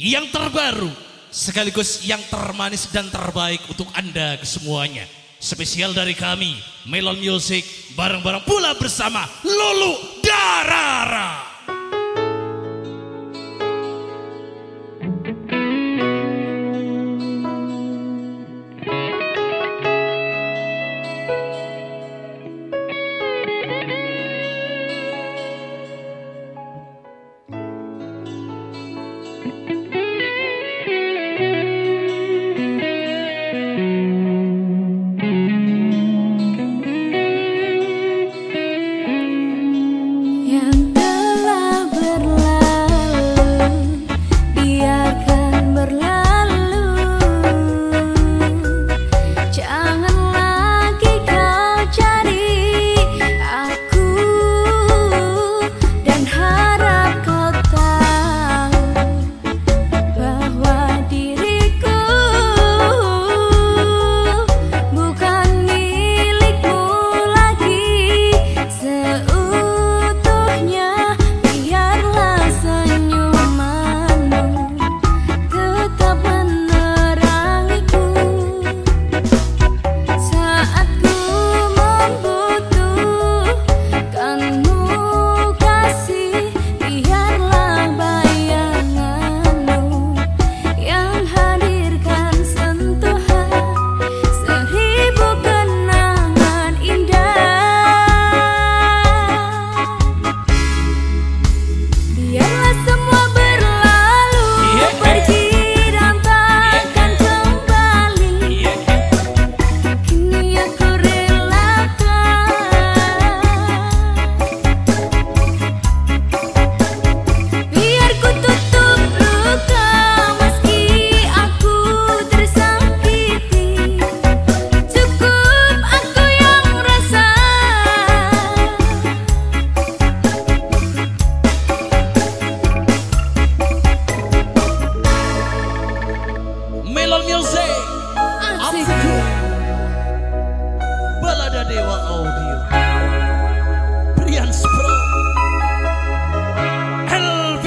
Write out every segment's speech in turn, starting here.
yang terbaru sekaligus yang termanis dan terbaik untuk Anda semuanya. Spesial dari kami, Melon Music, bareng-bareng pula bersama Lulu Darara.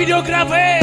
videograbé.